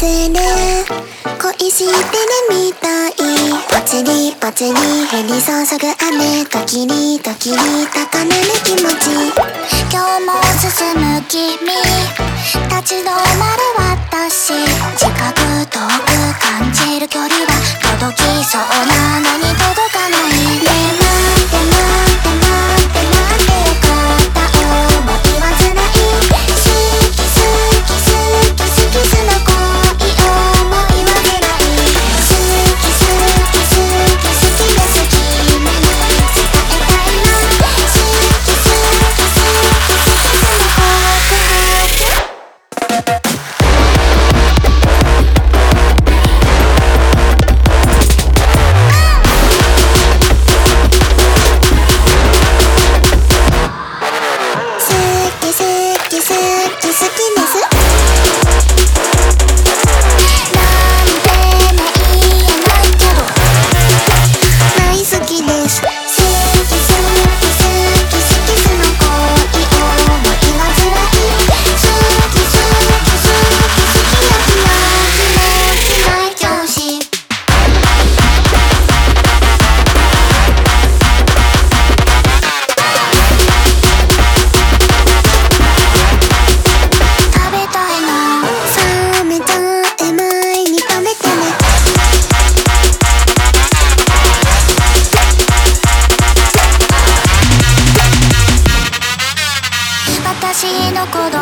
する恋してるみたい。ぽつりぽつり降り注ぐ雨時に時に高める気持ち今日も進む君立ち止まる私近く遠く感じる距離は届きそうな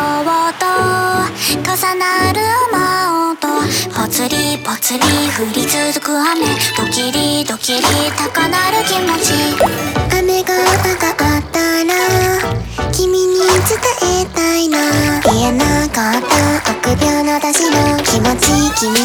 重なる雨音ぽつりぽつり降り続く雨ドキリドキリ高鳴る気持ち雨が上がったら君に伝えたいな言えなかった臆病な私の気持ち君に